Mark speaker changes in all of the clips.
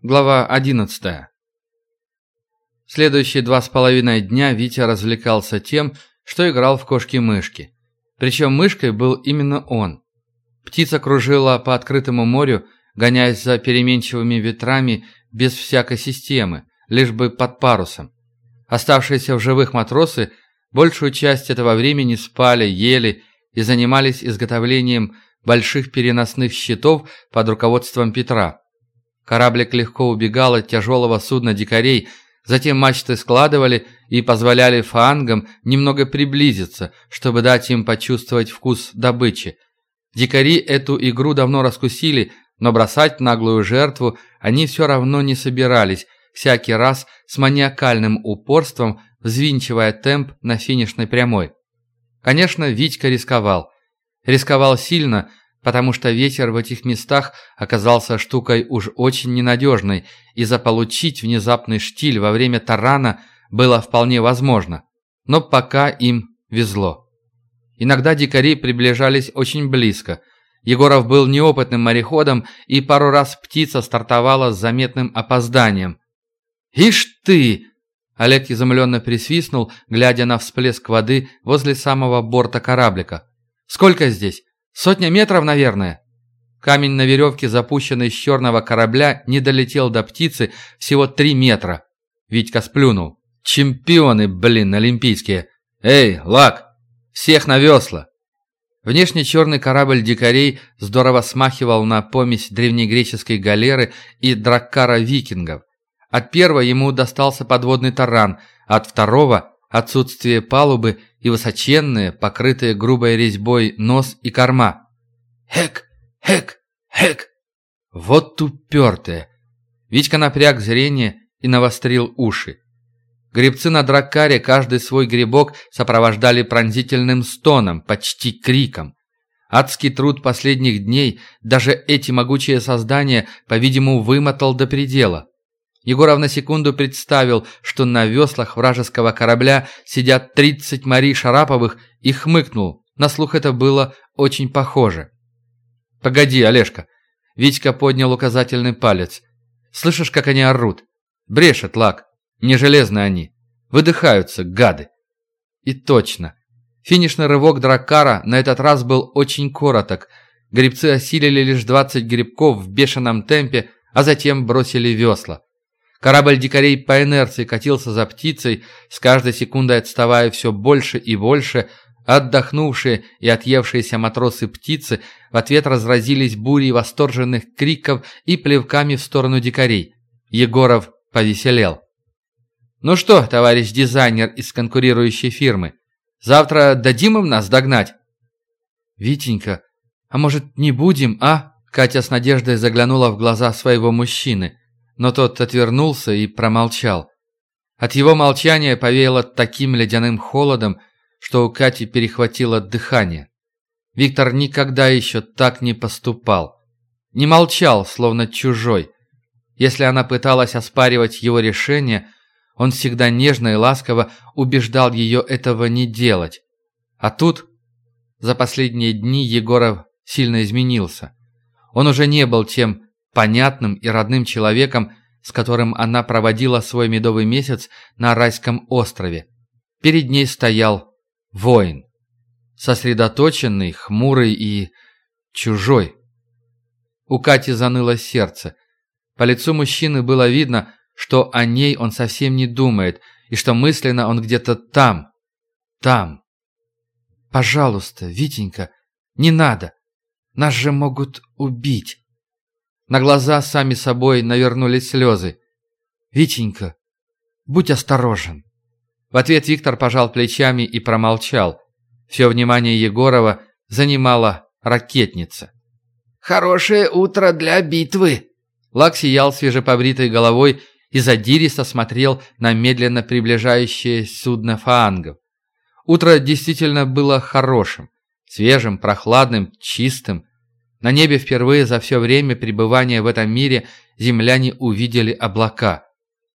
Speaker 1: Глава 11. Следующие два с половиной дня Витя развлекался тем, что играл в кошки-мышки. Причем мышкой был именно он. Птица кружила по открытому морю, гоняясь за переменчивыми ветрами без всякой системы, лишь бы под парусом. Оставшиеся в живых матросы большую часть этого времени спали, ели и занимались изготовлением больших переносных щитов под руководством Петра. Кораблик легко убегал от тяжелого судна дикарей, затем мачты складывали и позволяли фаангам немного приблизиться, чтобы дать им почувствовать вкус добычи. Дикари эту игру давно раскусили, но бросать наглую жертву они все равно не собирались, всякий раз с маниакальным упорством взвинчивая темп на финишной прямой. Конечно, Витька рисковал. Рисковал сильно, потому что ветер в этих местах оказался штукой уж очень ненадежной, и заполучить внезапный штиль во время тарана было вполне возможно. Но пока им везло. Иногда дикари приближались очень близко. Егоров был неопытным мореходом, и пару раз птица стартовала с заметным опозданием. «Ишь ты!» Олег изумленно присвистнул, глядя на всплеск воды возле самого борта кораблика. «Сколько здесь? Сотня метров, наверное. Камень на веревке, запущенный с черного корабля, не долетел до птицы всего три метра. Витька сплюнул. Чемпионы, блин, олимпийские. Эй, лак, всех на весла. Внешне черный корабль дикарей здорово смахивал на помесь древнегреческой галеры и драккара викингов. От первого ему достался подводный таран, от второго – отсутствие палубы и высоченные, покрытые грубой резьбой нос и корма. «Хэк! Хэк! Хэк!» Вот упертые. Витька напряг зрение и навострил уши. Гребцы на драккаре каждый свой грибок сопровождали пронзительным стоном, почти криком. Адский труд последних дней даже эти могучие создания, по-видимому, вымотал до предела. Егоров на секунду представил, что на веслах вражеского корабля сидят 30 Марий Шараповых и хмыкнул. На слух это было очень похоже. «Погоди, Олежка!» Витька поднял указательный палец. «Слышишь, как они орут? Брешет лак. Не железные они. Выдыхаются, гады!» И точно. Финишный рывок Драккара на этот раз был очень короток. Гребцы осилили лишь 20 грибков в бешеном темпе, а затем бросили весла. Корабль дикарей по инерции катился за птицей, с каждой секундой отставая все больше и больше. Отдохнувшие и отъевшиеся матросы птицы в ответ разразились бурей восторженных криков и плевками в сторону дикарей. Егоров повеселел. «Ну что, товарищ дизайнер из конкурирующей фирмы, завтра дадим им нас догнать?» «Витенька, а может не будем, а?» Катя с надеждой заглянула в глаза своего мужчины но тот отвернулся и промолчал. От его молчания повеяло таким ледяным холодом, что у Кати перехватило дыхание. Виктор никогда еще так не поступал. Не молчал, словно чужой. Если она пыталась оспаривать его решение, он всегда нежно и ласково убеждал ее этого не делать. А тут, за последние дни, Егоров сильно изменился. Он уже не был тем понятным и родным человеком, с которым она проводила свой медовый месяц на райском острове. Перед ней стоял воин. Сосредоточенный, хмурый и чужой. У Кати заныло сердце. По лицу мужчины было видно, что о ней он совсем не думает, и что мысленно он где-то там, там. «Пожалуйста, Витенька, не надо. Нас же могут убить». На глаза сами собой навернулись слезы. «Витенька, будь осторожен». В ответ Виктор пожал плечами и промолчал. Все внимание Егорова занимала ракетница.
Speaker 2: «Хорошее утро для битвы!»
Speaker 1: Лак сиял свежепобритой головой и задиристо смотрел на медленно приближающее судно фаангов. Утро действительно было хорошим, свежим, прохладным, чистым. На небе впервые за все время пребывания в этом мире земляне увидели облака.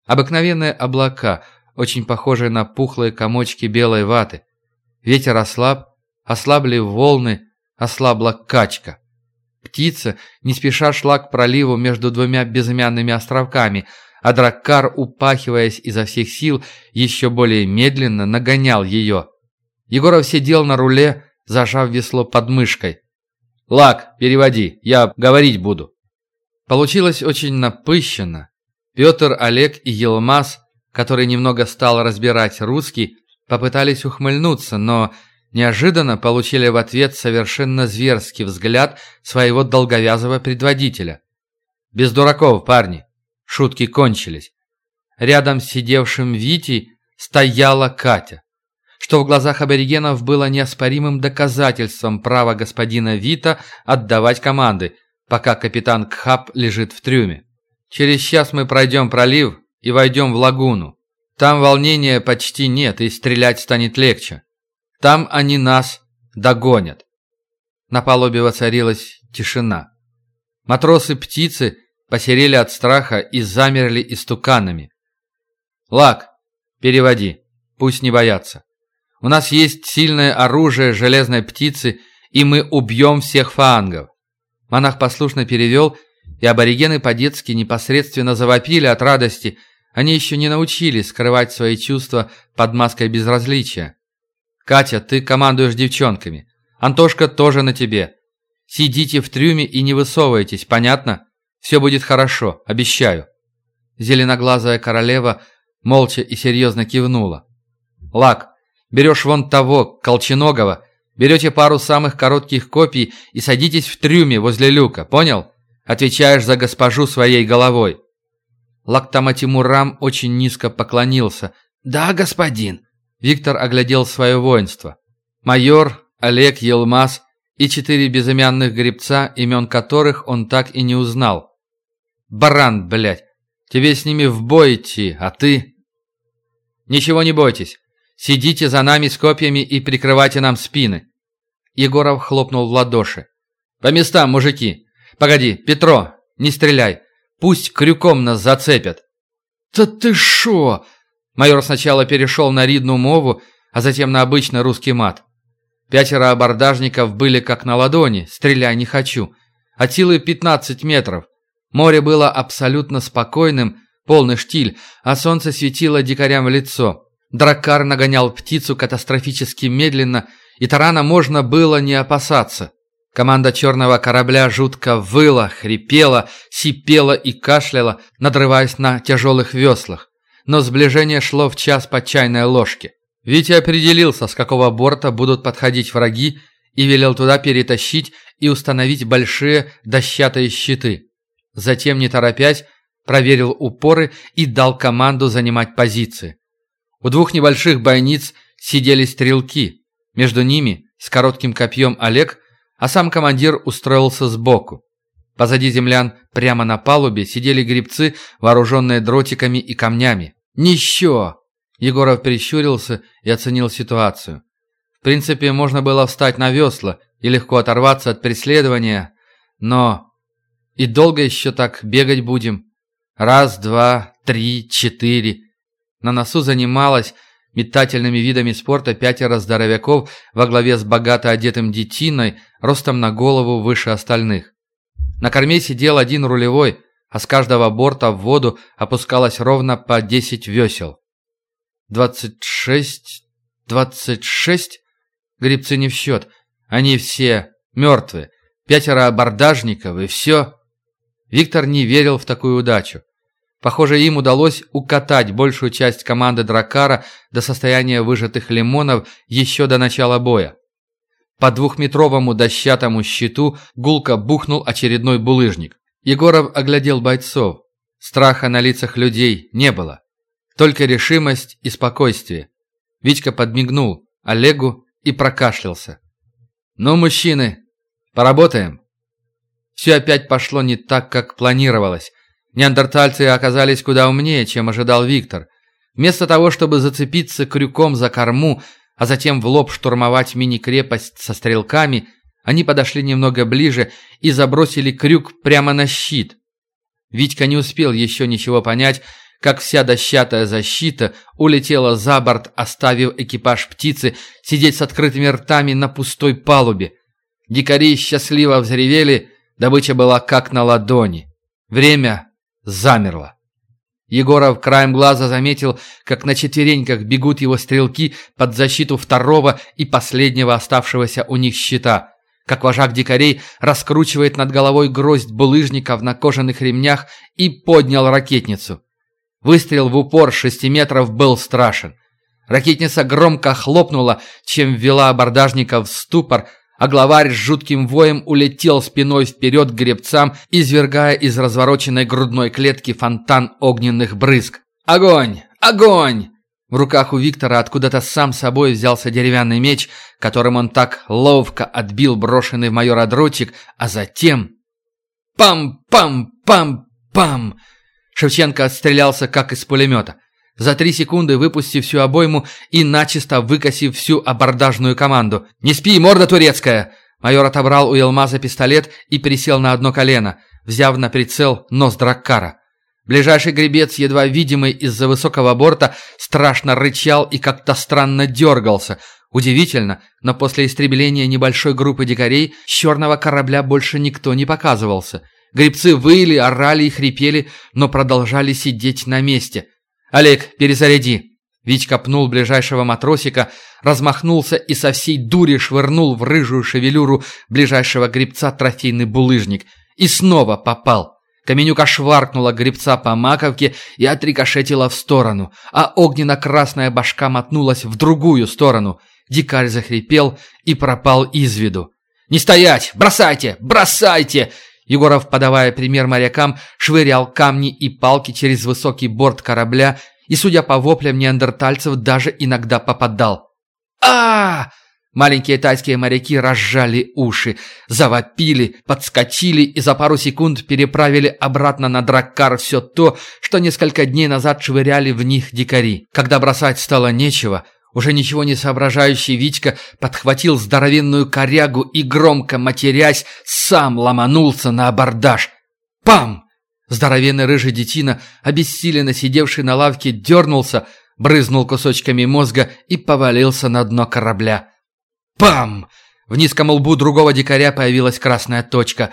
Speaker 1: Обыкновенные облака, очень похожие на пухлые комочки белой ваты. Ветер ослаб, ослабли волны, ослабла качка. Птица не спеша шла к проливу между двумя безымянными островками, а Драккар, упахиваясь изо всех сил, еще более медленно нагонял ее. Егоров сидел на руле, зажав весло под мышкой. «Лак, переводи, я говорить буду». Получилось очень напыщенно. Петр, Олег и Елмаз, который немного стал разбирать русский, попытались ухмыльнуться, но неожиданно получили в ответ совершенно зверский взгляд своего долговязого предводителя. «Без дураков, парни!» Шутки кончились. Рядом с сидевшим Витей стояла Катя, что в глазах аборигенов было неоспоримым доказательством права господина Вита отдавать команды, пока капитан Кхап лежит в трюме. Через час мы пройдем пролив и войдем в лагуну. Там волнения почти нет, и стрелять станет легче. Там они нас догонят. На палубе воцарилась тишина. Матросы-птицы посерели от страха и замерли истуканами. «Лак, переводи, пусть не боятся. У нас есть сильное оружие железной птицы, и мы убьем всех фаангов». Монах послушно перевел, и аборигены по-детски непосредственно завопили от радости – они еще не научились скрывать свои чувства под маской безразличия. «Катя, ты командуешь девчонками. Антошка тоже на тебе. Сидите в трюме и не высовывайтесь, понятно? Все будет хорошо, обещаю». Зеленоглазая королева молча и серьезно кивнула. «Лак, берешь вон того, колченогого, берете пару самых коротких копий и садитесь в трюме возле люка, понял? Отвечаешь за госпожу своей головой». Лактама Тимурам очень низко поклонился.
Speaker 2: «Да, господин».
Speaker 1: Виктор оглядел свое воинство. Майор, Олег, Елмаз и четыре безымянных гребца, имен которых он так и не узнал. «Баран, блядь! Тебе с ними в бой идти, а ты...» «Ничего не бойтесь. Сидите за нами с копьями и прикрывайте нам спины». Егоров хлопнул в ладоши. «По местам, мужики! Погоди, Петро, не стреляй! Пусть крюком нас зацепят».
Speaker 2: «Да ты шо?»
Speaker 1: Майор сначала перешел на ридную мову, а затем на обычный русский мат. Пятеро абордажников были как на ладони, стреляй не хочу. От силы 15 метров. Море было абсолютно спокойным, полный штиль, а солнце светило дикарям в лицо. Драккар нагонял птицу катастрофически медленно, и тарана можно было не опасаться. Команда черного корабля жутко выла, хрипела, сипела и кашляла, надрываясь на тяжелых веслах. Но сближение шло в час по чайной ложке. Витя определился, с какого борта будут подходить враги, и велел туда перетащить и установить большие дощатые щиты. Затем, не торопясь, проверил упоры и дал команду занимать позиции. У двух небольших бойниц сидели стрелки. Между ними, с коротким копьем Олег, а сам командир устроился сбоку. Позади землян, прямо на палубе, сидели грибцы, вооруженные дротиками и камнями. «Нищо!» Егоров прищурился и оценил ситуацию. В принципе, можно было встать на весла и легко оторваться от преследования, но... И долго еще так бегать будем? Раз, два, три, четыре. На носу занималась метательными видами спорта пятеро здоровяков во главе с богато одетым детиной, ростом на голову выше остальных. На корме сидел один рулевой, а с каждого борта в воду опускалось ровно по десять весел. «Двадцать шесть... двадцать шесть?» Грибцы не в счет. Они все мертвые. Пятеро абордажников и все. Виктор не верил в такую удачу. Похоже, им удалось укатать большую часть команды Дракара до состояния выжатых лимонов еще до начала боя. По двухметровому дощатому щиту гулко бухнул очередной булыжник. Егоров оглядел бойцов. Страха на лицах людей не было. Только решимость и спокойствие. Витька подмигнул Олегу и прокашлялся. «Ну, мужчины, поработаем?» Все опять пошло не так, как планировалось. Неандертальцы оказались куда умнее, чем ожидал Виктор. Вместо того, чтобы зацепиться крюком за корму, а затем в лоб штурмовать мини-крепость со стрелками, они подошли немного ближе и забросили крюк прямо на щит. Витька не успел еще ничего понять, как вся дощатая защита улетела за борт, оставив экипаж птицы сидеть с открытыми ртами на пустой палубе. Дикари счастливо взревели, Добыча была как на ладони. Время замерло. Егоров краем глаза заметил, как на четвереньках бегут его стрелки под защиту второго и последнего оставшегося у них щита, как вожак дикарей раскручивает над головой гроздь булыжников на кожаных ремнях и поднял ракетницу. Выстрел в упор шести метров был страшен. Ракетница громко хлопнула, чем ввела абордажников в ступор, а главарь с жутким воем улетел спиной вперед к гребцам, извергая из развороченной грудной клетки фонтан огненных брызг. «Огонь! Огонь!» В руках у Виктора откуда-то сам собой взялся деревянный меч, которым он так ловко отбил брошенный в майора дротик, а затем... Пам-пам-пам-пам! Шевченко отстрелялся, как из пулемета за три секунды выпустив всю обойму и начисто выкосив всю абордажную команду. «Не спи, морда турецкая!» Майор отобрал у Елмаза пистолет и присел на одно колено, взяв на прицел нос Драккара. Ближайший гребец, едва видимый из-за высокого борта, страшно рычал и как-то странно дергался. Удивительно, но после истребления небольшой группы дикарей с черного корабля больше никто не показывался. Гребцы выли, орали и хрипели, но продолжали сидеть на месте. «Олег, перезаряди!» Витька пнул ближайшего матросика, размахнулся и со всей дури швырнул в рыжую шевелюру ближайшего гребца трофейный булыжник. И снова попал. Каменюка шваркнула гребца по маковке и отрикошетила в сторону, а огненно-красная башка мотнулась в другую сторону. Дикарь захрипел и пропал из виду. «Не стоять! Бросайте! Бросайте!» Егоров, подавая пример морякам, швырял камни и палки через высокий борт корабля и, судя по воплям неандертальцев, даже иногда попадал. а, Маленькие тайские моряки разжали уши, завопили, подскочили и за пару секунд переправили обратно на Драккар все то, что несколько дней назад швыряли в них дикари. Когда бросать стало нечего, уже ничего не соображающий Витька подхватил здоровенную корягу и, громко матерясь, сам ломанулся на абордаж. Пам! Здоровенный рыжий детина, обессиленно сидевший на лавке, дернулся, брызнул кусочками мозга и повалился на дно корабля. Пам! В низком лбу другого дикаря появилась красная точка.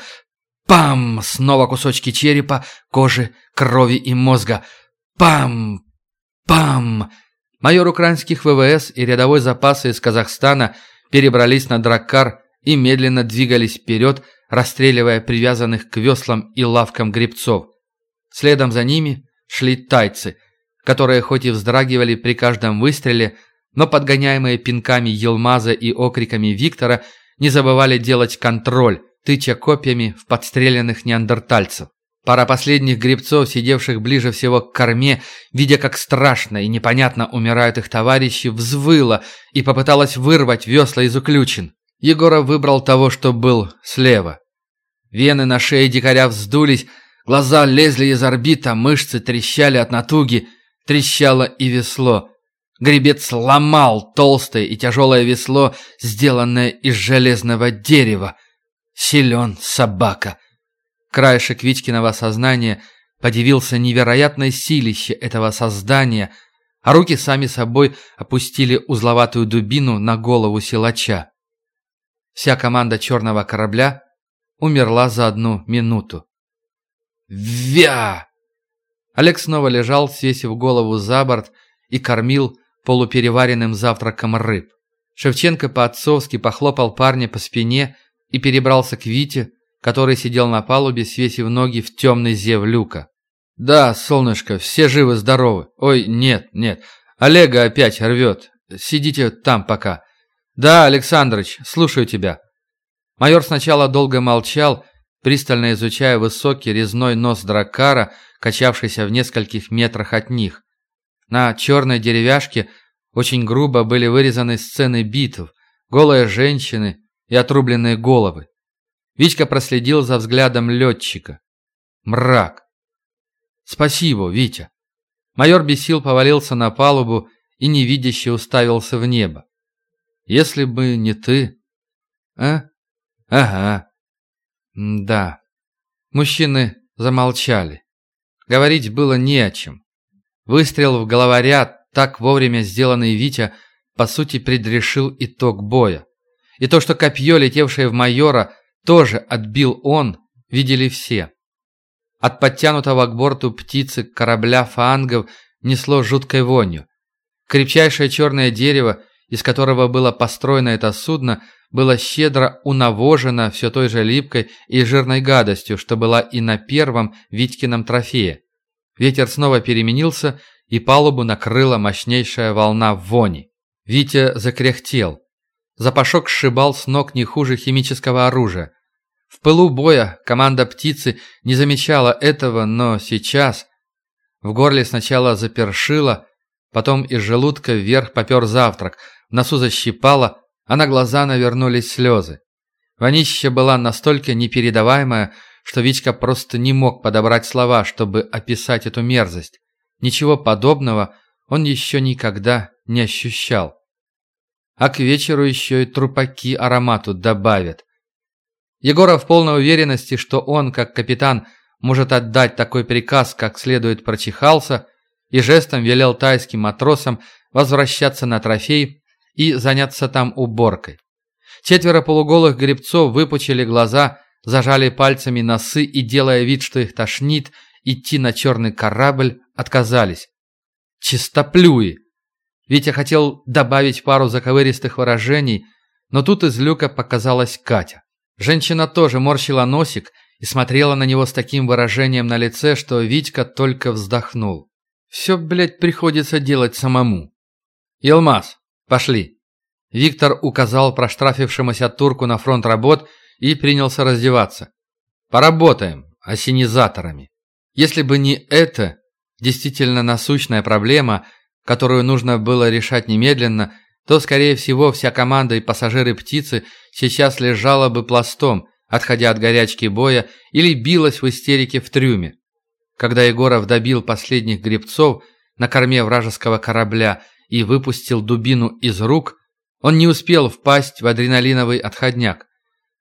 Speaker 1: Пам! Снова кусочки черепа, кожи, крови и мозга. Пам! Пам! Майор украинских ВВС и рядовой запасы из Казахстана перебрались на Драккар и медленно двигались вперед, расстреливая привязанных к веслам и лавкам гребцов. Следом за ними шли тайцы, которые хоть и вздрагивали при каждом выстреле, но подгоняемые пинками Елмаза и окриками Виктора не забывали делать контроль, тыча копьями в подстреленных неандертальцев. Пара последних гребцов, сидевших ближе всего к корме, видя, как страшно и непонятно умирают их товарищи, взвыла и попыталась вырвать весла из уключен. Егоров выбрал того, что был слева. Вены на шее дикаря вздулись, глаза лезли из орбита, мышцы трещали от натуги, трещало и весло. Гребец ломал толстое и тяжелое весло, сделанное из железного дерева. Силен собака. Краешек Витькиного сознания подивился невероятной силище этого создания, а руки сами собой опустили узловатую дубину на голову силача. Вся команда черного корабля умерла за одну минуту. «Вя!» Олег снова лежал, свесив голову за борт и кормил полупереваренным завтраком рыб. Шевченко по-отцовски похлопал парня по спине и перебрался к Вите, который сидел на палубе, свесив ноги в темный зев люка. «Да, солнышко, все живы-здоровы. Ой, нет, нет. Олега опять рвет. Сидите там пока. Да, Александрович, слушаю тебя». Майор сначала долго молчал, пристально изучая высокий резной нос дракара, качавшийся в нескольких метрах от них. На черной деревяшке очень грубо были вырезаны сцены битв, голые женщины и отрубленные головы. Витька проследил за взглядом летчика. Мрак. «Спасибо, Витя». Майор без сил повалился на палубу и невидяще уставился в небо. «Если бы не ты...» «А? Ага. да». Мужчины замолчали. Говорить было не о чем. Выстрел в головаря, так вовремя сделанный Витя, по сути предрешил итог боя. И то, что копье, летевшее в майора, тоже отбил он, видели все. От подтянутого к борту птицы корабля фаангов несло жуткой вонью. Крепчайшее черное дерево, из которого было построено это судно, было щедро унавожено все той же липкой и жирной гадостью, что была и на первом Витькином трофее. Ветер снова переменился, и палубу накрыла мощнейшая волна вони. Витя закряхтел. Запашок сшибал с ног не хуже химического оружия. В пылу боя команда «Птицы» не замечала этого, но сейчас... В горле сначала запершило, потом из желудка вверх попер завтрак, в носу защипало, а на глаза навернулись слезы. Вонища была настолько непередаваемая, что Витька просто не мог подобрать слова, чтобы описать эту мерзость. Ничего подобного он еще никогда не ощущал. А к вечеру еще и трупаки аромату добавят. Егоров в полной уверенности, что он, как капитан, может отдать такой приказ, как следует прочихался, и жестом велел тайским матросам возвращаться на трофей и заняться там уборкой. Четверо полуголых гребцов выпучили глаза, зажали пальцами носы и, делая вид, что их тошнит, идти на черный корабль отказались. Чистоплюи! Витя хотел добавить пару заковыристых выражений, но тут из люка показалась Катя. Женщина тоже морщила носик и смотрела на него с таким выражением на лице, что Витька только вздохнул. «Все, блядь, приходится делать самому». «Елмаз, пошли». Виктор указал проштрафившемуся турку на фронт работ и принялся раздеваться. «Поработаем осенизаторами». Если бы не это, действительно насущная проблема, которую нужно было решать немедленно, то, скорее всего, вся команда и пассажиры «Птицы» сейчас лежала бы пластом, отходя от горячки боя, или билась в истерике в трюме. Когда Егоров добил последних гребцов на корме вражеского корабля и выпустил дубину из рук, он не успел впасть в адреналиновый отходняк.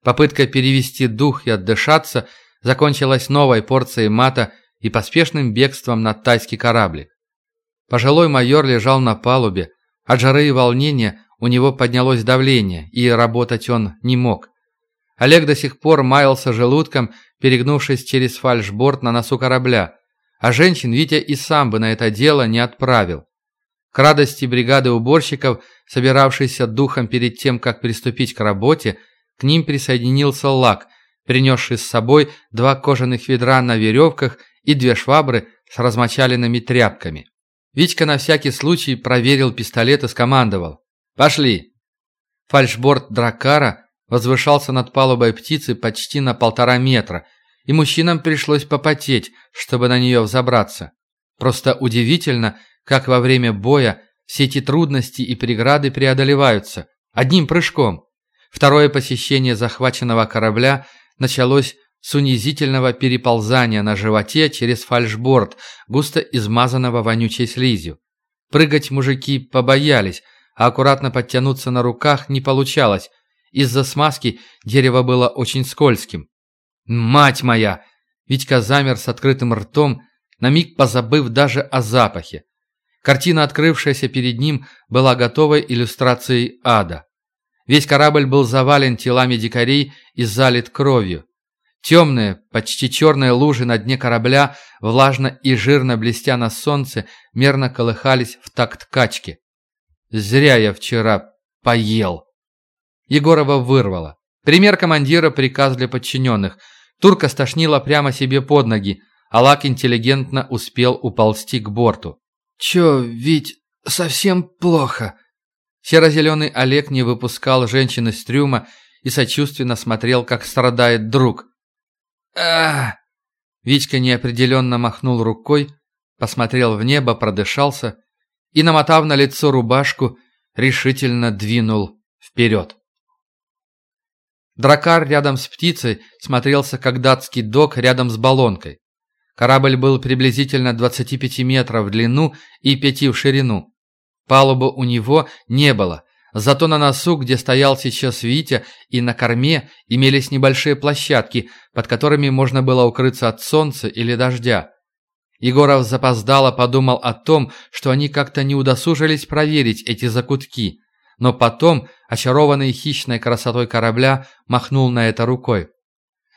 Speaker 1: Попытка перевести дух и отдышаться закончилась новой порцией мата и поспешным бегством на тайский кораблик. Пожилой майор лежал на палубе. От жары и волнения у него поднялось давление, и работать он не мог. Олег до сих пор маялся желудком, перегнувшись через фальшборд на носу корабля, а женщин Витя и сам бы на это дело не отправил. К радости бригады уборщиков, собиравшейся духом перед тем, как приступить к работе, к ним присоединился Лак, принесший с собой два кожаных ведра на веревках и две швабры с размочаленными тряпками. Витька на всякий случай проверил пистолет и скомандовал. «Пошли!» Фальшборд Дракара возвышался над палубой птицы почти на полтора метра, и мужчинам пришлось попотеть, чтобы на нее взобраться. Просто удивительно, как во время боя все эти трудности и преграды преодолеваются одним прыжком. Второе посещение захваченного корабля началось с унизительного переползания на животе через фальшборд, густо измазанного вонючей слизью. Прыгать мужики побоялись, а аккуратно подтянуться на руках не получалось. Из-за смазки дерево было очень скользким. «Мать моя!» Витька замер с открытым ртом, на миг позабыв даже о запахе. Картина, открывшаяся перед ним, была готовой иллюстрацией ада. Весь корабль был завален телами дикарей и залит кровью. Темные, почти черные лужи на дне корабля, влажно и жирно блестя на солнце, мерно колыхались в такт качки. Зря я вчера поел. Егорова вырвало. Пример командира, приказ для подчиненных. Турка стошнила прямо себе под ноги, а Лак интеллигентно успел уползти к борту. «Чё, ведь совсем плохо?» Серо-зеленый Олег не выпускал женщины из трюма и сочувственно смотрел, как страдает друг а Витька неопределенно махнул рукой, посмотрел в небо, продышался и, намотав на лицо рубашку, решительно двинул вперед. Дракар рядом с птицей смотрелся как датский док рядом с баллонкой. Корабль был приблизительно 25 метров в длину и 5 в ширину. Палубы у него не было, Зато на носу, где стоял сейчас Витя, и на корме имелись небольшие площадки, под которыми можно было укрыться от солнца или дождя. Егоров запоздало подумал о том, что они как-то не удосужились проверить эти закутки, но потом, очарованный хищной красотой корабля, махнул на это рукой.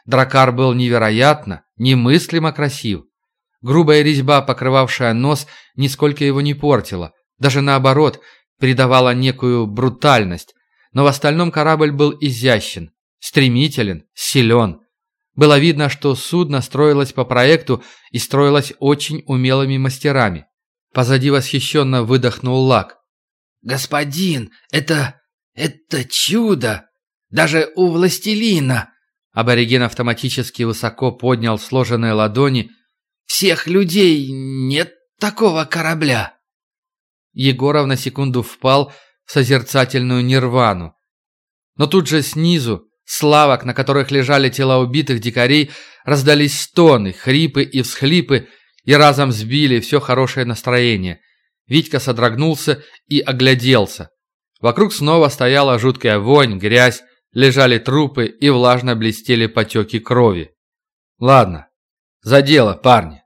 Speaker 1: Дракар был невероятно, немыслимо красив. Грубая резьба, покрывавшая нос, нисколько его не портила, даже наоборот, придавала некую брутальность. Но в остальном корабль был изящен, стремителен, силен. Было видно, что судно строилось по проекту и строилось очень умелыми мастерами. Позади восхищенно выдохнул Лак.
Speaker 2: «Господин, это... это чудо! Даже у властелина!»
Speaker 1: Абориген автоматически высоко поднял сложенные ладони.
Speaker 2: «Всех людей нет такого корабля!»
Speaker 1: Егоров на секунду впал в созерцательную нирвану. Но тут же снизу, с лавок, на которых лежали тела убитых дикарей, раздались стоны, хрипы и всхлипы, и разом сбили все хорошее настроение. Витька содрогнулся и огляделся. Вокруг снова стояла жуткая вонь, грязь, лежали трупы и влажно блестели потеки крови. Ладно, за дело, парни.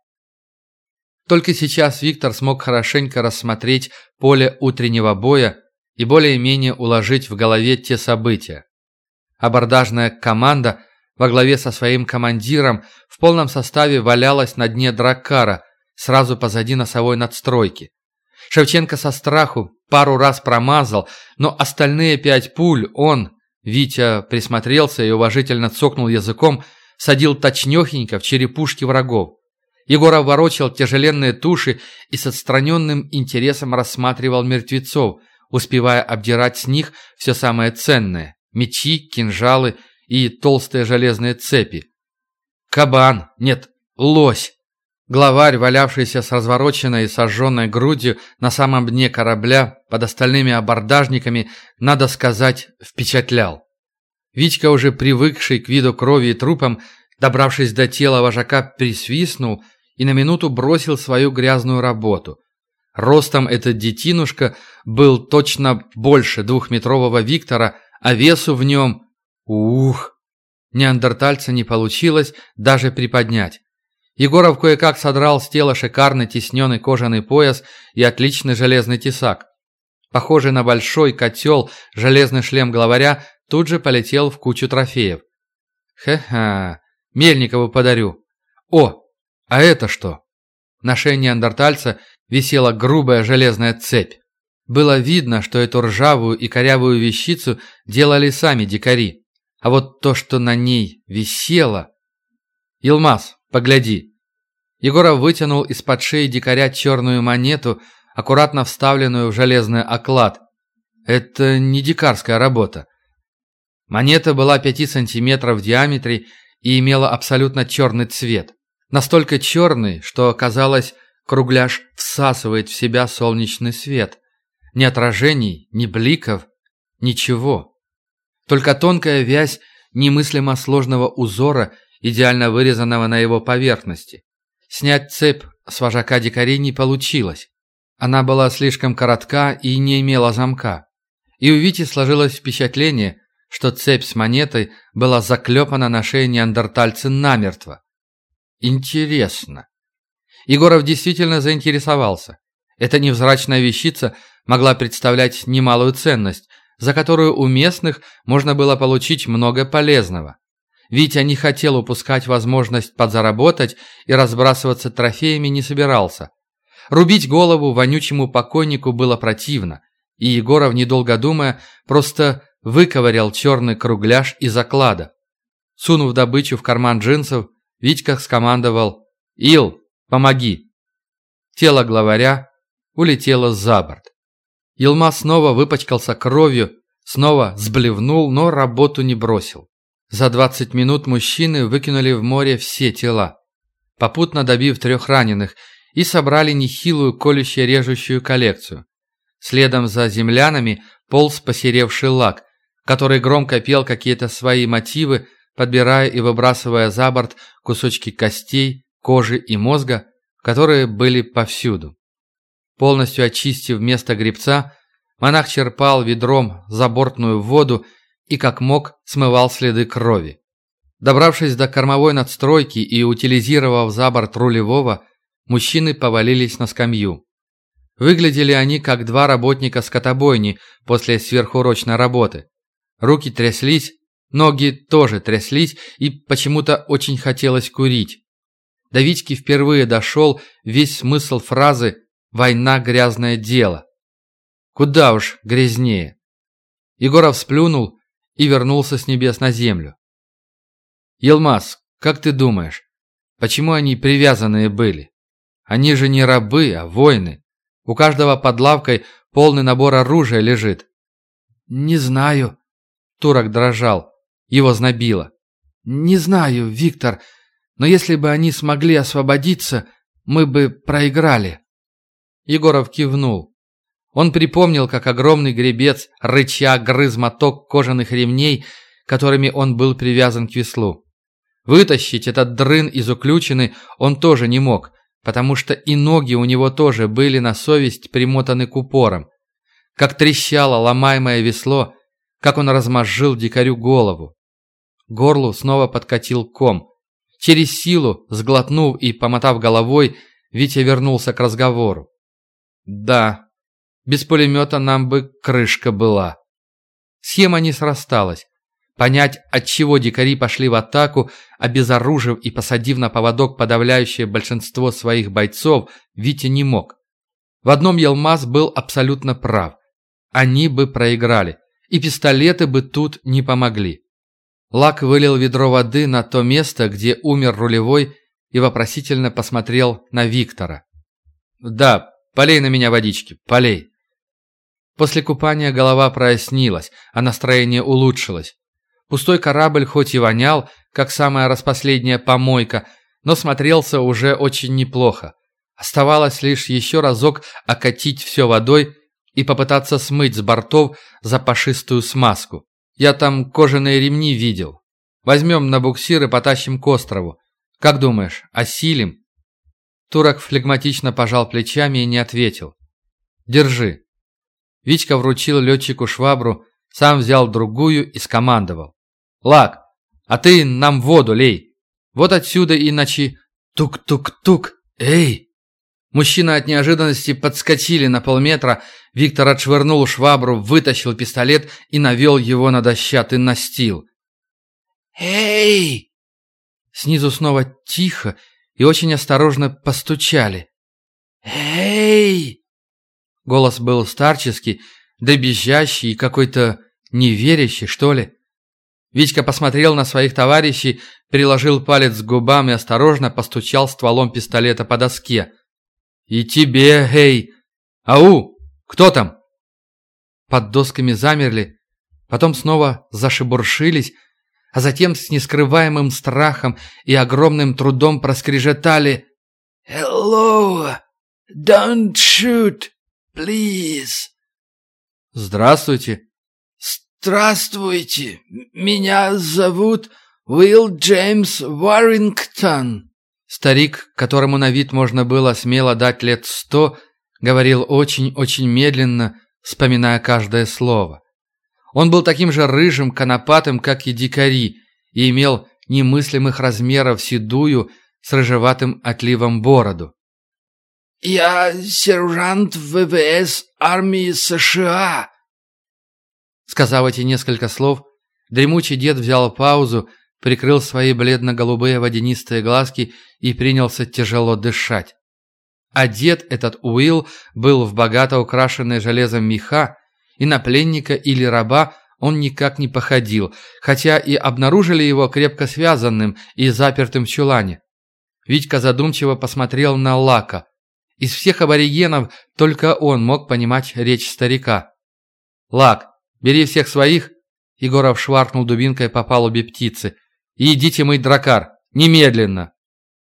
Speaker 1: Только сейчас Виктор смог хорошенько рассмотреть поле утреннего боя и более-менее уложить в голове те события. Абордажная команда во главе со своим командиром в полном составе валялась на дне драккара, сразу позади носовой надстройки. Шевченко со страху пару раз промазал, но остальные пять пуль он, Витя, присмотрелся и уважительно цокнул языком, садил точнёхенько в черепушки врагов. Егор обворочил тяжеленные туши и с отстраненным интересом рассматривал мертвецов, успевая обдирать с них все самое ценное – мечи, кинжалы и толстые железные цепи. Кабан, нет, лось. Главарь, валявшийся с развороченной и сожженной грудью на самом дне корабля под остальными абордажниками, надо сказать, впечатлял. Витька, уже привыкший к виду крови и трупам, добравшись до тела вожака, присвистнул и на минуту бросил свою грязную работу. Ростом этот детинушка был точно больше двухметрового Виктора, а весу в нем... Ух! Неандертальца не получилось даже приподнять. Егоров кое-как содрал с тела шикарный тесненный кожаный пояс и отличный железный тесак. Похожий на большой котел, железный шлем главаря тут же полетел в кучу трофеев. Хе-ха, Мельникову подарю. О, а это что? На шее неандертальца висела грубая железная цепь. Было видно, что эту ржавую и корявую вещицу делали сами дикари. А вот то, что на ней висело... Илмаз, Погляди». Егоров вытянул из-под шеи дикаря черную монету, аккуратно вставленную в железный оклад. Это не дикарская работа. Монета была пяти сантиметров в диаметре и имела абсолютно черный цвет. Настолько черный, что, казалось, кругляш всасывает в себя солнечный свет. Ни отражений, ни бликов, ничего. Только тонкая вязь немыслимо сложного узора – идеально вырезанного на его поверхности. Снять цепь с вожака дикарей не получилось. Она была слишком коротка и не имела замка. И у Вити сложилось впечатление, что цепь с монетой была заклепана на шее неандертальца намертво. Интересно. Егоров действительно заинтересовался. Эта невзрачная вещица могла представлять немалую ценность, за которую у местных можно было получить много полезного. Витя не хотел упускать возможность подзаработать и разбрасываться трофеями не собирался. Рубить голову вонючему покойнику было противно, и Егоров, недолго думая, просто выковырял черный кругляш из оклада. Сунув добычу в карман джинсов, Витька скомандовал «Ил, помоги!». Тело главаря улетело за борт. Илма снова выпачкался кровью, снова сблевнул, но работу не бросил. За 20 минут мужчины выкинули в море все тела, попутно добив трех раненых, и собрали нехилую колюще-режущую коллекцию. Следом за землянами полз посеревший лак, который громко пел какие-то свои мотивы, подбирая и выбрасывая за борт кусочки костей, кожи и мозга, которые были повсюду. Полностью очистив место гребца, монах черпал ведром забортную воду и как мог смывал следы крови. Добравшись до кормовой надстройки и утилизировав за борт рулевого, мужчины повалились на скамью. Выглядели они как два работника скотобойни после сверхурочной работы. Руки тряслись, Ноги тоже тряслись, и почему-то очень хотелось курить. До Витьки впервые дошел весь смысл фразы «война – грязное дело». Куда уж грязнее. Егоров сплюнул и вернулся с небес на землю. «Елмаз, как ты думаешь, почему они привязанные были? Они же не рабы, а воины. У каждого под лавкой полный набор оружия лежит».
Speaker 2: «Не знаю», – турок дрожал.
Speaker 1: Его знобило.
Speaker 2: «Не знаю, Виктор, но если бы они смогли освободиться, мы бы проиграли».
Speaker 1: Егоров кивнул. Он припомнил, как огромный гребец, рыча, грыз моток кожаных ремней, которыми он был привязан к веслу. Вытащить этот дрын из уключины он тоже не мог, потому что и ноги у него тоже были на совесть примотаны к упорам. Как трещало ломаемое весло, как он размозжил дикарю голову. Горлу снова подкатил ком. Через силу, сглотнув и помотав головой, Витя вернулся к разговору. «Да, без пулемета нам бы крышка была». Схема не срасталась. Понять, от чего дикари пошли в атаку, обезоружив и посадив на поводок подавляющее большинство своих бойцов, Витя не мог. В одном Елмаз был абсолютно прав. Они бы проиграли и пистолеты бы тут не помогли. Лак вылил ведро воды на то место, где умер рулевой, и вопросительно посмотрел на Виктора. «Да, полей на меня водички, полей». После купания голова прояснилась, а настроение улучшилось. Пустой корабль хоть и вонял, как самая распоследняя помойка, но смотрелся уже очень неплохо. Оставалось лишь еще разок окатить все водой и попытаться смыть с бортов запашистую смазку. Я там кожаные ремни видел. Возьмем на буксир и потащим к острову. Как думаешь, осилим?» Турок флегматично пожал плечами и не ответил. «Держи». Витька вручил летчику швабру, сам взял другую и скомандовал. «Лак, а ты нам воду лей. Вот отсюда иначе Тук-тук-тук! Эй!» Мужчины от неожиданности подскочили на полметра, Виктор отшвырнул швабру, вытащил пистолет и навел его на дощатый настил.
Speaker 2: «Эй!»
Speaker 1: Снизу снова тихо и очень осторожно постучали.
Speaker 2: «Эй!»
Speaker 1: Голос был старческий, да безжащий и какой-то неверящий, что ли. Витька посмотрел на своих товарищей, приложил палец к губам и осторожно постучал стволом пистолета по доске. «И тебе, эй! Ау! Кто там?» Под досками замерли, потом снова зашебуршились, а затем с нескрываемым страхом и огромным трудом проскрежетали
Speaker 2: «Hello! Don't shoot! Please!»
Speaker 1: «Здравствуйте!»
Speaker 2: «Здравствуйте! Меня зовут Уилл Джеймс Уоррингтон!»
Speaker 1: Старик, которому на вид можно было смело дать лет сто, говорил очень-очень медленно, вспоминая каждое слово. Он был таким же рыжим, конопатым, как и дикари, и имел немыслимых размеров седую с рыжеватым отливом бороду.
Speaker 2: «Я сержант ВВС армии США!»
Speaker 1: Сказав эти несколько слов, дремучий дед взял паузу, прикрыл свои бледно-голубые водянистые глазки и принялся тяжело дышать. Одет этот Уилл был в богато украшенные железом меха, и на пленника или раба он никак не походил, хотя и обнаружили его крепко связанным и запертым в чулане. Витька задумчиво посмотрел на Лака. Из всех аборигенов только он мог понимать речь старика. «Лак, бери всех своих!» Егоров шваркнул дубинкой по палубе птицы. И идите мыть дракар. Немедленно!»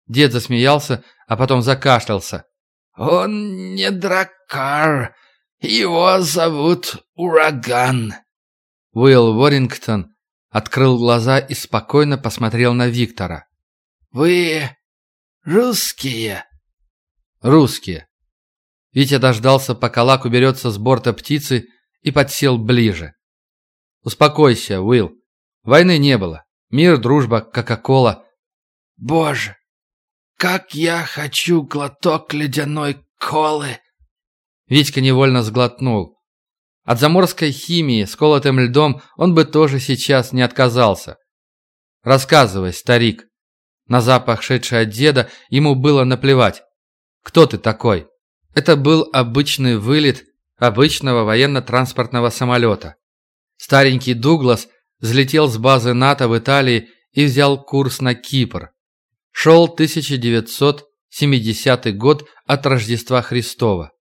Speaker 1: Дед засмеялся, а потом закашлялся.
Speaker 2: «Он не дракар. Его зовут Ураган».
Speaker 1: Уилл Уоррингтон открыл глаза и спокойно посмотрел на Виктора.
Speaker 2: «Вы русские?»
Speaker 1: «Русские». Витя дождался, пока Лак уберется с борта птицы и подсел ближе. «Успокойся, Уилл. Войны не было. Мир, дружба, Кока-Кола.
Speaker 2: Боже, как я хочу глоток ледяной колы.
Speaker 1: Витька невольно сглотнул. От заморской химии с колотым льдом он бы тоже сейчас не отказался. «Рассказывай, старик». На запах, шедший от деда, ему было наплевать. «Кто ты такой?» Это был обычный вылет обычного военно-транспортного самолета. Старенький Дуглас взлетел с базы НАТО в Италии и взял курс на Кипр. Шел 1970 год от Рождества Христова.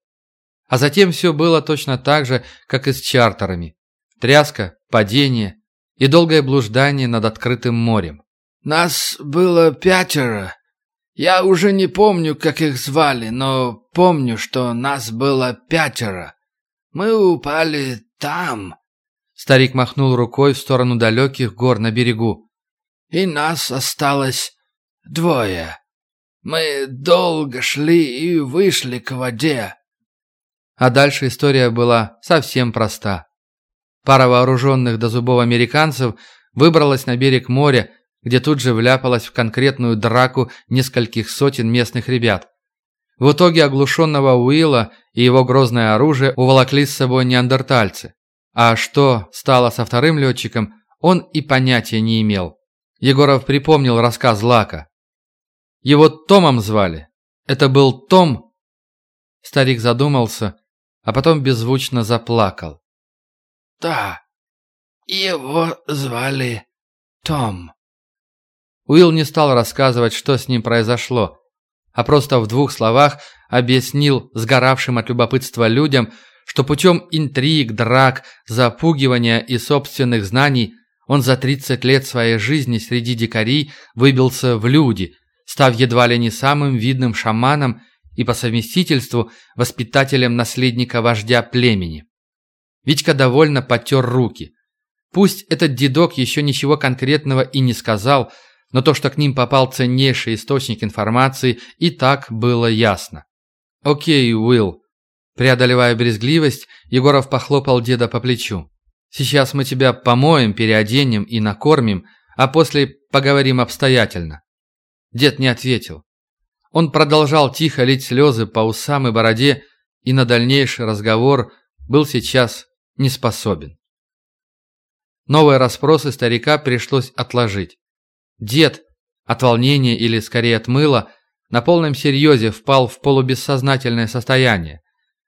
Speaker 1: А затем все было точно так же, как и с чартерами. Тряска, падение и долгое блуждание над открытым морем.
Speaker 2: «Нас было пятеро. Я уже не помню, как их звали, но помню, что нас было пятеро. Мы упали там».
Speaker 1: Старик махнул рукой в сторону далеких гор на берегу.
Speaker 2: «И нас осталось двое. Мы долго шли и вышли к воде.
Speaker 1: А дальше история была совсем проста. Пара вооруженных до зубов американцев выбралась на берег моря, где тут же вляпалась в конкретную драку нескольких сотен местных ребят. В итоге оглушенного Уилла и его грозное оружие уволокли с собой неандертальцы. А что стало со вторым летчиком, он и понятия не имел. Егоров припомнил рассказ Лака. Его Томом звали. Это был Том? Старик задумался, а потом беззвучно заплакал.
Speaker 2: «Да, его звали Том».
Speaker 1: Уилл не стал рассказывать, что с ним произошло, а просто в двух словах объяснил сгоравшим от любопытства людям, что путем интриг, драк, запугивания и собственных знаний он за 30 лет своей жизни среди дикарей выбился в люди, став едва ли не самым видным шаманом и по совместительству воспитателем наследника вождя племени. Витька довольно потер руки. Пусть этот дедок еще ничего конкретного и не сказал, но то, что к ним попал ценнейший источник информации, и так было ясно. «Окей, Уилл». Преодолевая брезгливость, Егоров похлопал деда по плечу. «Сейчас мы тебя помоем, переоденем и накормим, а после поговорим обстоятельно». Дед не ответил. Он продолжал тихо лить слезы по усам и бороде, и на дальнейший разговор был сейчас не способен. Новые расспросы старика пришлось отложить. Дед, от волнения или скорее от мыла, на полном серьезе впал в полубессознательное состояние.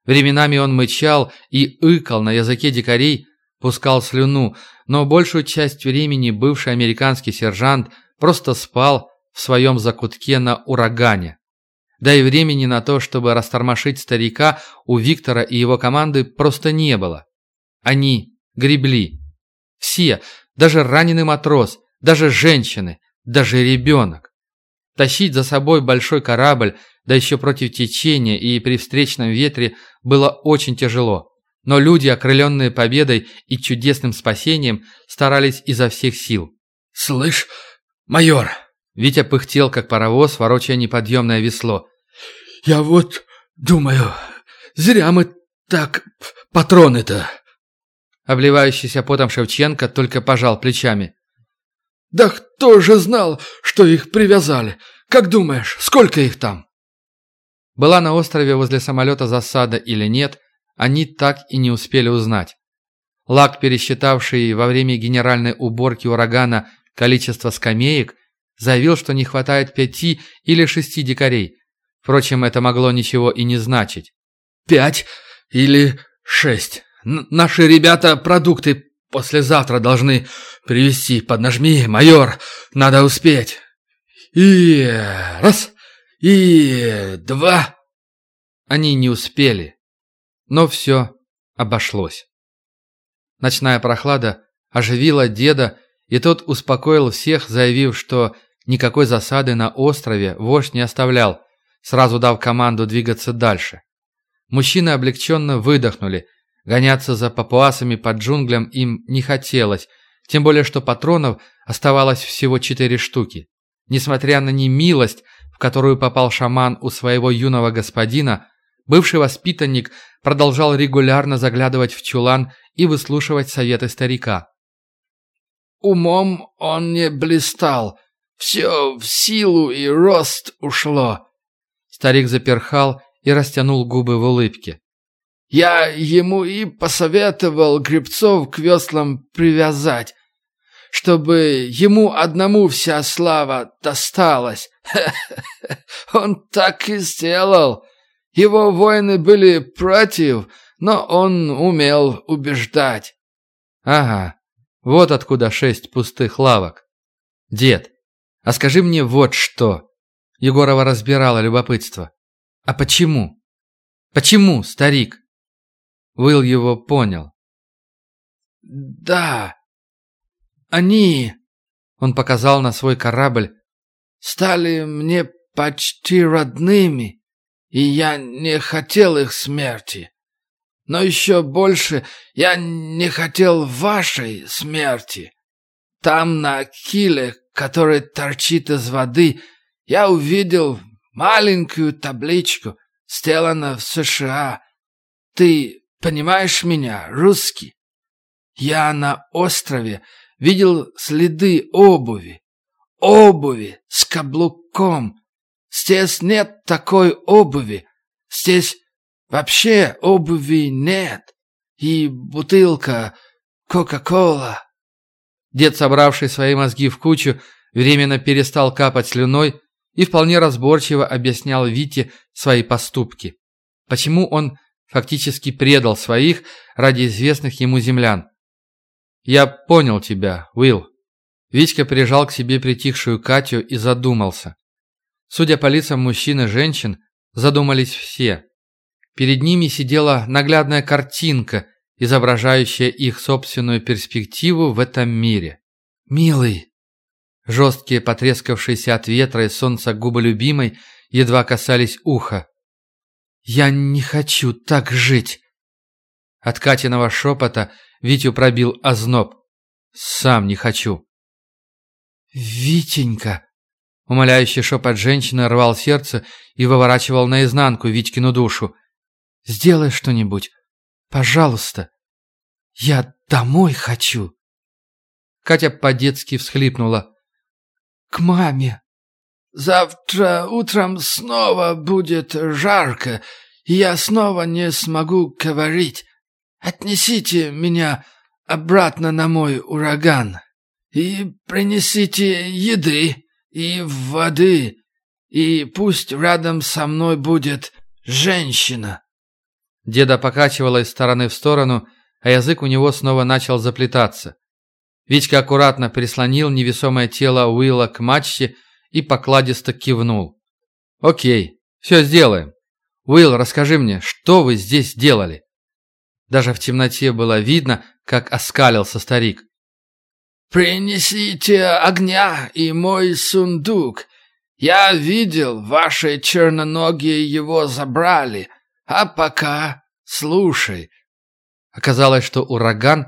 Speaker 1: Временами он мычал и ыкал на языке дикарей, пускал слюну, но большую часть времени бывший американский сержант просто спал, в своем закутке на урагане. Да и времени на то, чтобы растормошить старика, у Виктора и его команды просто не было. Они гребли. Все, даже раненый матрос, даже женщины, даже ребенок. Тащить за собой большой корабль, да еще против течения и при встречном ветре, было очень тяжело. Но люди, окрыленные победой и чудесным спасением, старались изо всех сил.
Speaker 2: «Слышь, майор!»
Speaker 1: Витя пыхтел, как паровоз, ворочая неподъемное весло.
Speaker 2: «Я вот думаю, зря мы так патроны-то...»
Speaker 1: Обливающийся потом Шевченко только пожал плечами.
Speaker 2: «Да кто же знал, что их привязали? Как думаешь, сколько их там?»
Speaker 1: Была на острове возле самолета засада или нет, они так и не успели узнать. Лак, пересчитавший во время генеральной уборки урагана количество скамеек, Заявил, что не хватает пяти или шести дикарей. Впрочем, это могло ничего и не значить.
Speaker 2: «Пять или шесть. Н наши ребята продукты послезавтра должны привезти. Поднажми, майор, надо успеть. И раз, и два».
Speaker 1: Они не успели, но все обошлось. Ночная прохлада оживила деда, и тот успокоил всех, заявив, что Никакой засады на острове вождь не оставлял, сразу дав команду двигаться дальше. Мужчины облегченно выдохнули. Гоняться за папуасами под джунглям им не хотелось, тем более что патронов оставалось всего четыре штуки. Несмотря на немилость, в которую попал шаман у своего юного господина, бывший воспитанник продолжал регулярно заглядывать в чулан и выслушивать советы старика.
Speaker 2: «Умом он не блистал», все в силу и рост ушло.
Speaker 1: Старик заперхал и растянул губы в улыбке.
Speaker 2: Я ему и посоветовал грибцов к веслам привязать, чтобы ему одному вся слава досталась. Он так и сделал. Его воины были против, но он умел убеждать.
Speaker 1: Ага, вот откуда шесть пустых лавок. Дед, а скажи мне вот что. Егорова разбирала любопытство. А почему? Почему, старик? Уилл его понял.
Speaker 2: Да, они,
Speaker 1: он показал на свой корабль,
Speaker 2: стали мне почти родными, и я не хотел их смерти. Но еще больше я не хотел вашей смерти. Там, на киле, который торчит из воды, я увидел маленькую табличку, сделана в США. Ты понимаешь меня, русский? Я на острове видел следы обуви. Обуви с каблуком. Здесь нет такой обуви. Здесь вообще обуви нет. И бутылка Кока-Кола.
Speaker 1: Дед, собравший свои мозги в кучу, временно перестал капать слюной и вполне разборчиво объяснял Вите свои поступки. Почему он фактически предал своих ради известных ему землян. «Я понял тебя, Уилл». Витька прижал к себе притихшую Катю и задумался. Судя по лицам мужчин и женщин, задумались все. Перед ними сидела наглядная картинка, изображающая их собственную перспективу в этом мире. «Милый!» Жесткие, потрескавшиеся от ветра и солнца губы любимой едва касались уха. «Я не хочу так жить!» От Катиного шепота Витю пробил озноб. «Сам не хочу». «Витенька!» Умоляющий шепот женщины рвал сердце и выворачивал наизнанку Витькину душу. «Сделай что-нибудь. Пожалуйста. Я домой хочу». Катя по-детски всхлипнула. «К маме».
Speaker 2: «Завтра утром снова будет жарко, и я снова не смогу говорить. Отнесите меня обратно на мой ураган и принесите еды и воды, и пусть рядом со мной будет женщина».
Speaker 1: Деда покачивала из стороны в сторону, а язык у него снова начал заплетаться. Витька аккуратно прислонил невесомое тело Уилла к мачте и покладисто кивнул. «Окей, все сделаем. Уилл, расскажи мне, что вы здесь делали?» Даже в темноте было видно, как оскалился старик.
Speaker 2: «Принесите огня и мой сундук. Я видел, ваши черноногие его забрали. А пока слушай».
Speaker 1: Оказалось, что ураган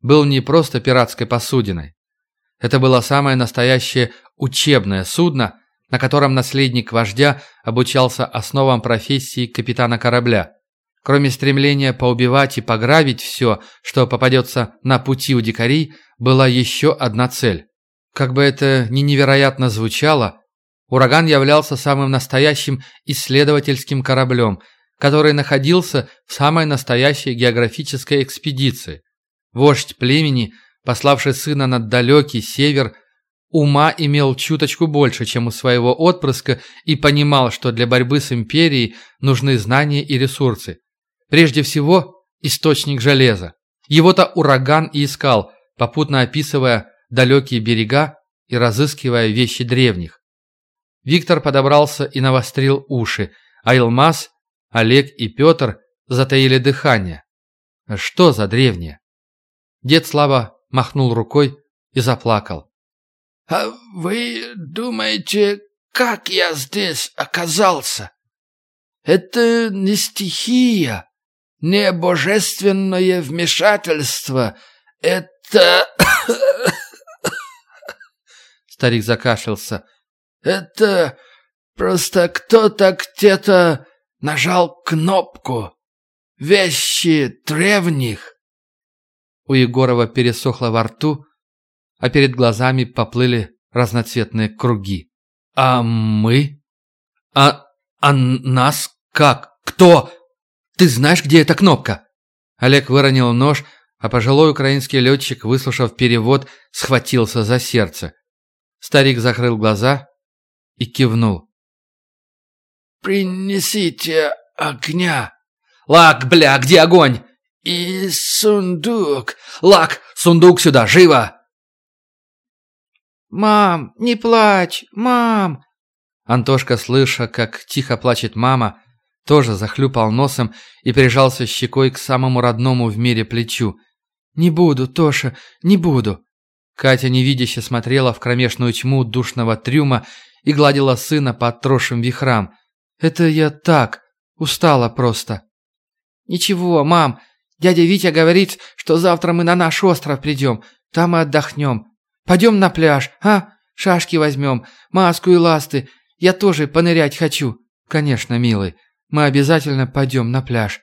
Speaker 1: был не просто пиратской посудиной. Это было самое настоящее учебное судно, на котором наследник вождя обучался основам профессии капитана корабля. Кроме стремления поубивать и пограбить все, что попадется на пути у дикарей, была еще одна цель. Как бы это ни невероятно звучало, «Ураган» являлся самым настоящим исследовательским кораблем, который находился в самой настоящей географической экспедиции. Вождь племени – пославший сына на далекий север, ума имел чуточку больше, чем у своего отпрыска, и понимал, что для борьбы с империей нужны знания и ресурсы. Прежде всего, источник железа. Его-то ураган и искал, попутно описывая далекие берега и разыскивая вещи древних. Виктор подобрался и навострил уши, а Илмаз, Олег и Петр затаили дыхание. Что за древние? Дед слабо махнул рукой и заплакал.
Speaker 2: «А вы думаете, как я здесь оказался? Это не стихия, не божественное вмешательство. Это...»
Speaker 1: Старик закашлялся.
Speaker 2: «Это просто кто-то где-то нажал кнопку. Вещи древних.
Speaker 1: У Егорова пересохло во рту, а перед глазами поплыли разноцветные круги. «А мы? А, а нас как? Кто?» Ты знаешь, где эта кнопка?» Олег выронил нож, а пожилой украинский летчик, выслушав перевод, схватился за сердце. Старик закрыл глаза и кивнул.
Speaker 2: «Принесите огня!»
Speaker 1: «Лак, бля, где огонь?»
Speaker 2: «И сундук!»
Speaker 1: «Лак, сундук сюда, живо!»
Speaker 3: «Мам, не плачь! Мам!»
Speaker 1: Антошка, слыша, как тихо плачет мама, тоже захлюпал носом и прижался щекой к самому родному в мире плечу. «Не буду, Тоша, не буду!» Катя невидяще смотрела в кромешную тьму душного трюма и гладила сына по отросшим вихрам. «Это я так, устала просто».
Speaker 3: «Ничего, мам, дядя Витя говорит, что завтра мы на наш остров придем, там и отдохнем. Пойдем на пляж, а? Шашки возьмем, маску и ласты. Я тоже понырять хочу».
Speaker 1: «Конечно, милый, мы обязательно пойдем на пляж».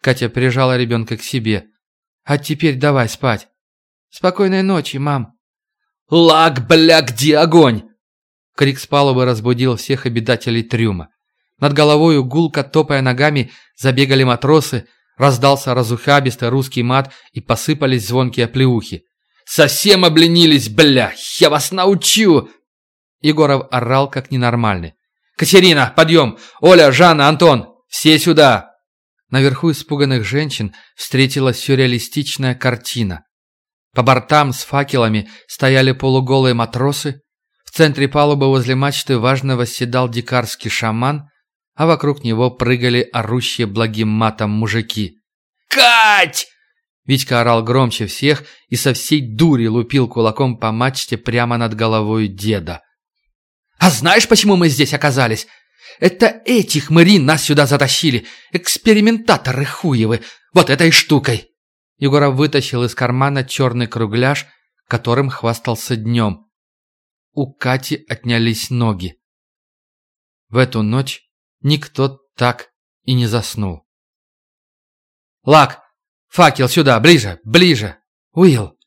Speaker 1: Катя прижала ребенка к себе. «А теперь давай спать».
Speaker 3: «Спокойной ночи, мам».
Speaker 1: «Лак, бля, где огонь?» Крик с палубы разбудил всех обитателей трюма. Над головой гулко, топая ногами, забегали матросы, раздался разухабистый русский мат и посыпались звонкие плеухи. «Совсем обленились, бля! Я вас научу!» Егоров орал как ненормальный. «Катерина, подъем! Оля, Жанна, Антон! Все сюда!» Наверху испуганных женщин встретилась сюрреалистичная картина. По бортам с факелами стояли полуголые матросы, в центре палубы возле мачты важно восседал дикарский шаман, а вокруг него прыгали орущие благим матом мужики. «Кать!» Витька орал громче всех и со всей дури лупил кулаком по мачте прямо над головой деда. «А знаешь, почему мы здесь оказались? Это эти хмыри нас сюда затащили, экспериментаторы хуевы, вот этой штукой!» Егоров вытащил из кармана черный кругляш, которым хвастался днем. У Кати отнялись ноги. В эту ночь никто так и не заснул. «Лак, Факел сюда, ближе, ближе! Уилл!»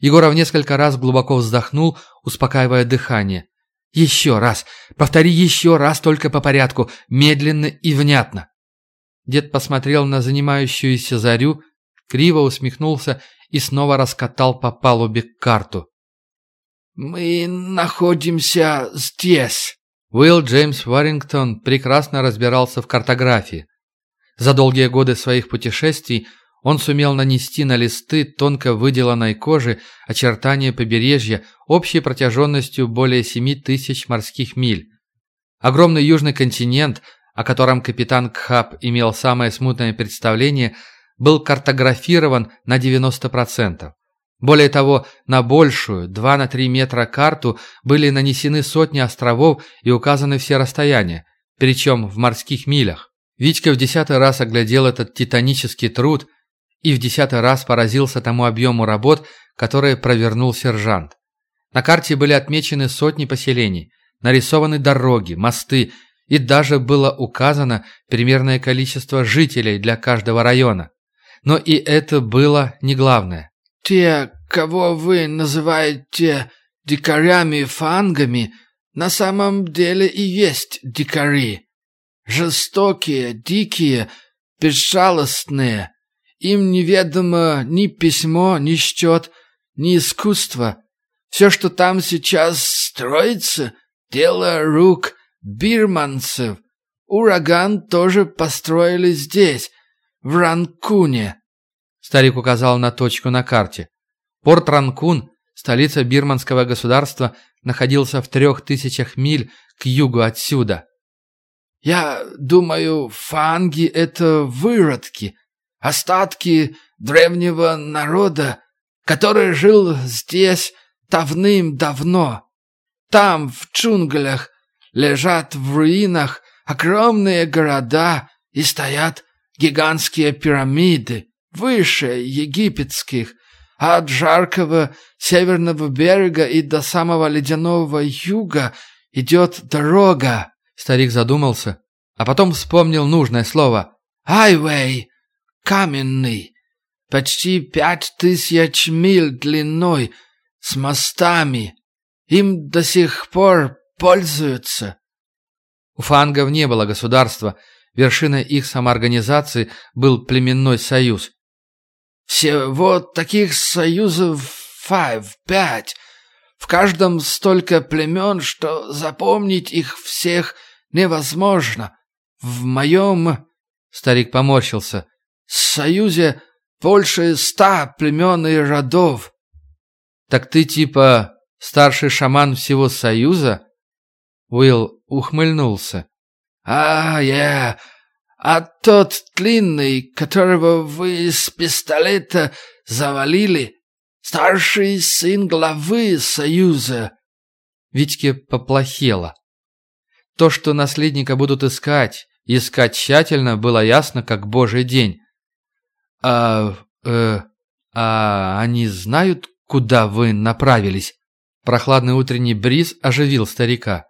Speaker 1: Егоров несколько раз глубоко вздохнул, успокаивая дыхание. «Еще раз! Повтори еще раз, только по порядку, медленно и внятно!» Дед посмотрел на занимающуюся зарю, криво усмехнулся и снова раскатал по палубе карту.
Speaker 2: «Мы находимся здесь!»
Speaker 1: Уилл Джеймс Варингтон прекрасно разбирался в картографии. За долгие годы своих путешествий он сумел нанести на листы тонко выделанной кожи очертания побережья общей протяженностью более 7 тысяч морских миль. Огромный южный континент, о котором капитан Кхаб имел самое смутное представление, был картографирован на 90%. Более того, на большую, 2 на 3 метра карту были нанесены сотни островов и указаны все расстояния, причем в морских милях. Витька в десятый раз оглядел этот титанический труд – и в десятый раз поразился тому объему работ, которые провернул сержант. На карте были отмечены сотни поселений, нарисованы дороги, мосты, и даже было указано примерное количество жителей для каждого района. Но и это было не главное.
Speaker 2: «Те, кого вы называете дикарями-фангами, на самом деле и есть дикари. Жестокие, дикие, безжалостные, им неведомо ни письмо, ни счет, ни искусство. Все, что там сейчас строится, дело рук бирманцев. Ураган тоже построили здесь, в Ранкуне.
Speaker 1: Старик указал на точку на карте. Порт Ранкун, столица бирманского государства, находился в трех тысячах миль к югу отсюда.
Speaker 2: «Я думаю, фанги — это выродки», остатки древнего народа, который жил здесь давным-давно. Там, в джунглях, лежат в руинах огромные города и стоят гигантские пирамиды, выше египетских, а от жаркого северного берега и до самого ледяного юга идет дорога.
Speaker 1: Старик задумался, а потом вспомнил нужное слово.
Speaker 2: «Хайвей» каменный, почти пять тысяч миль длиной, с мостами. Им до сих пор пользуются.
Speaker 1: У фангов не было государства, Вершиной их самоорганизации был племенной союз.
Speaker 2: «Всего таких союзов five, пять. В каждом столько племен, что запомнить их всех невозможно. В моем...»
Speaker 1: Старик поморщился.
Speaker 2: «Союзе больше ста племен и родов».
Speaker 1: «Так ты типа старший шаман всего Союза?» Уилл ухмыльнулся.
Speaker 2: «А, я... А тот длинный, которого вы из пистолета завалили, старший сын главы Союза».
Speaker 1: Витьке поплохело. То, что наследника будут искать, искать тщательно, было ясно, как божий день. «А... э... а они знают, куда вы направились?» Прохладный утренний бриз оживил старика.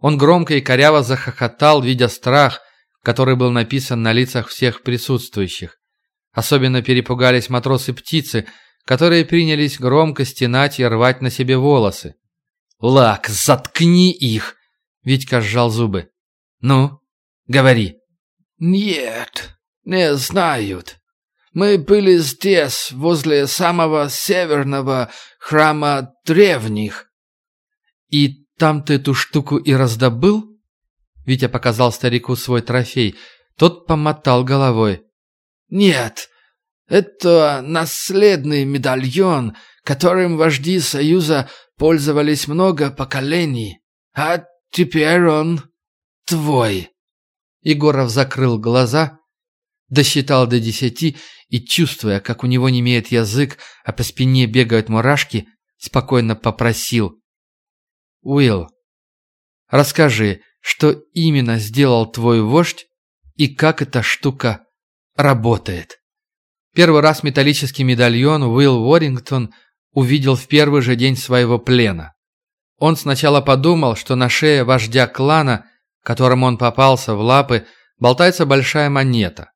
Speaker 1: Он громко и коряво захохотал, видя страх, который был написан на лицах всех присутствующих. Особенно перепугались матросы-птицы, которые принялись громко стенать и рвать на себе волосы. «Лак, заткни их!» Витька сжал зубы. «Ну, говори».
Speaker 2: «Нет, не знают. Мы были здесь, возле самого северного храма древних».
Speaker 1: «И там ты эту штуку и раздобыл?» Витя показал старику свой трофей. Тот помотал головой.
Speaker 2: «Нет, это наследный медальон, которым вожди Союза пользовались много поколений. А теперь он твой».
Speaker 1: Егоров закрыл глаза, досчитал до десяти и, чувствуя, как у него не имеет язык, а по спине бегают мурашки, спокойно попросил. Уилл, расскажи, что именно сделал твой вождь и как эта штука работает. Первый раз металлический медальон Уилл Уоррингтон увидел в первый же день своего плена. Он сначала подумал, что на шее вождя клана, которому он попался в лапы, болтается большая монета.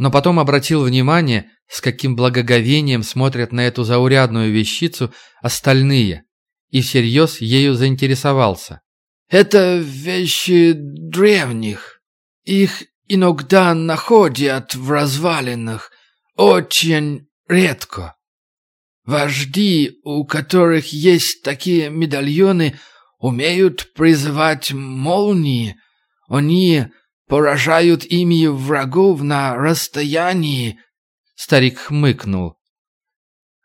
Speaker 1: Но потом обратил внимание, с каким благоговением смотрят на эту заурядную вещицу остальные, и всерьез ею заинтересовался.
Speaker 2: «Это вещи древних. Их иногда находят в развалинах. Очень редко. Вожди, у которых есть такие медальоны, умеют призывать молнии. Они поражают ими врагов на расстоянии».
Speaker 1: Старик хмыкнул.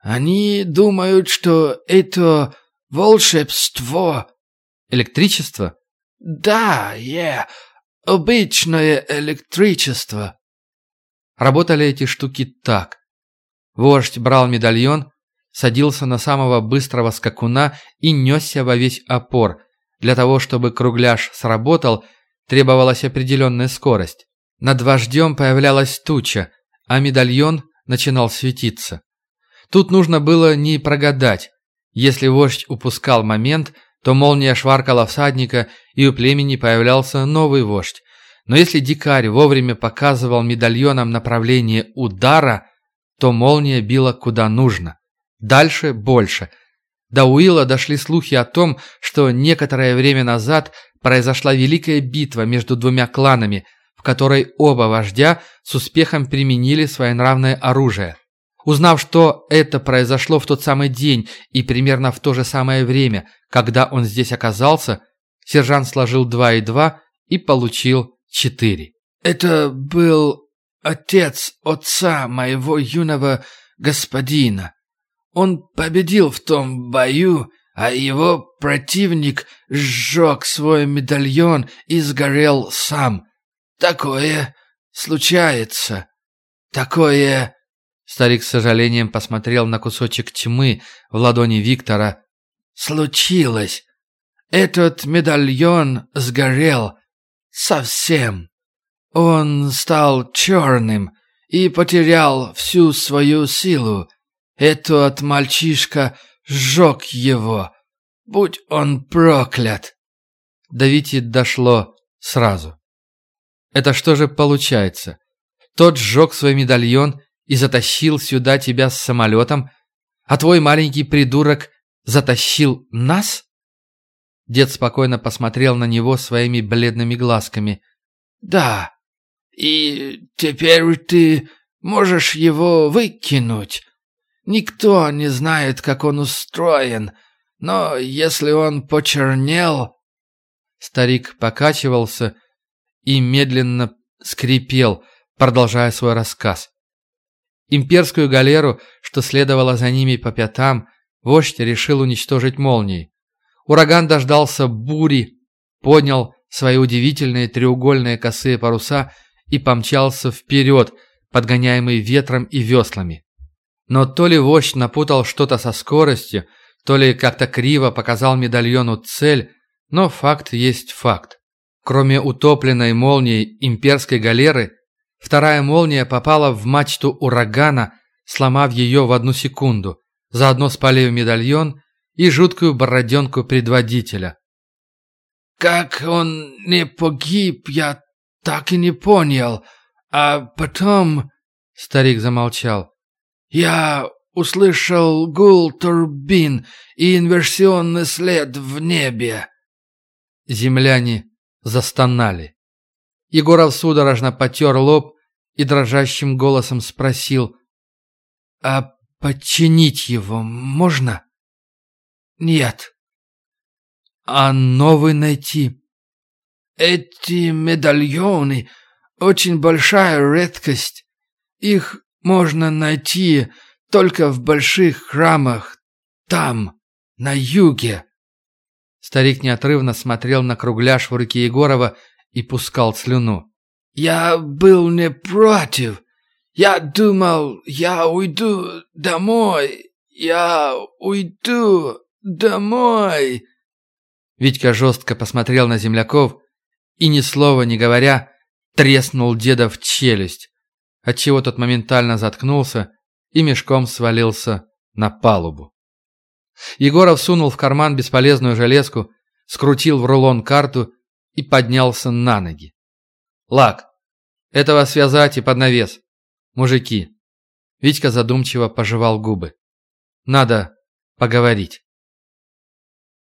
Speaker 2: «Они думают, что это волшебство.
Speaker 1: Электричество?
Speaker 2: Да, е, обычное электричество.
Speaker 1: Работали эти штуки так. Вождь брал медальон, садился на самого быстрого скакуна и несся во весь опор. Для того, чтобы кругляш сработал, требовалась определенная скорость. Над вождем появлялась туча, а медальон начинал светиться. Тут нужно было не прогадать. Если вождь упускал момент, то молния шваркала всадника, и у племени появлялся новый вождь. Но если дикарь вовремя показывал медальоном направление удара, то молния била куда нужно. Дальше больше. До Уилла дошли слухи о том, что некоторое время назад произошла великая битва между двумя кланами, в которой оба вождя с успехом применили своенравное оружие. Узнав, что это произошло в тот самый день и примерно в то же самое время, когда он здесь оказался, сержант сложил два и два и получил четыре.
Speaker 2: «Это был отец отца моего юного господина. Он победил в том бою, а его противник сжег свой медальон и сгорел сам. Такое случается. Такое
Speaker 1: Старик с сожалением посмотрел на кусочек тьмы в ладони Виктора.
Speaker 2: «Случилось. Этот медальон сгорел. Совсем. Он стал черным и потерял всю свою силу. Этот мальчишка сжег его. Будь он проклят!»
Speaker 1: До Вити дошло сразу. «Это что же получается? Тот сжег свой медальон и затащил сюда тебя с самолетом, а твой маленький придурок затащил нас?» Дед спокойно посмотрел на него своими бледными глазками.
Speaker 2: «Да, И теперь ты можешь его выкинуть. Никто не знает, как он устроен, но если он почернел...»
Speaker 1: Старик покачивался и медленно скрипел, продолжая свой рассказ. Имперскую галеру, что следовало за ними по пятам, вождь решил уничтожить молнией. Ураган дождался бури, поднял свои удивительные треугольные косые паруса и помчался вперед, подгоняемый ветром и веслами. Но то ли вождь напутал что-то со скоростью, то ли как-то криво показал медальону цель, но факт есть факт. Кроме утопленной молнией имперской галеры, вторая молния попала в мачту урагана, сломав ее в одну секунду, заодно спалив медальон и жуткую бороденку предводителя.
Speaker 2: «Как он не погиб, я так и не понял. А потом...» Старик замолчал. «Я услышал гул турбин и инверсионный след в небе».
Speaker 1: Земляне застонали. Егоров судорожно потер лоб и дрожащим голосом спросил, «А подчинить его можно?»
Speaker 2: «Нет».
Speaker 1: «А новый найти?»
Speaker 2: «Эти медальоны — очень большая редкость. Их можно найти только в больших храмах, там, на юге».
Speaker 1: Старик неотрывно смотрел на кругляш в руке Егорова и пускал слюну.
Speaker 2: «Я был не против. Я думал, я уйду домой. Я уйду домой».
Speaker 1: Витька жестко посмотрел на земляков и, ни слова не говоря, треснул деда в челюсть, отчего тот моментально заткнулся и мешком свалился на палубу. Егоров сунул в карман бесполезную железку, скрутил в рулон карту и поднялся на ноги. «Лак, этого связать и под навес. Мужики». Витька задумчиво пожевал губы. «Надо поговорить».